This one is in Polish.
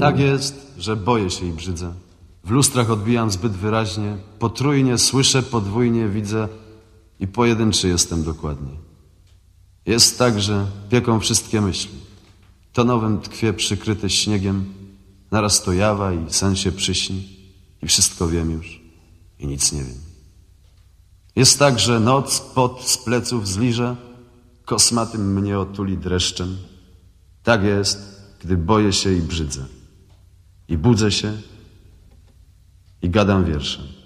Tak jest, że boję się i brzydzę. W lustrach odbijam zbyt wyraźnie, potrójnie słyszę, podwójnie widzę i pojedynczy jestem dokładnie. Jest tak, że pieką wszystkie myśli. To nowym tkwie przykryte śniegiem, naraz to jawa i sen się przyśni i wszystko wiem już i nic nie wiem. Jest tak, że noc pot z pleców zliże, kosmatym mnie otuli dreszczem. Tak jest, gdy boję się i brzydzę. I budzę się i gadam wierszem.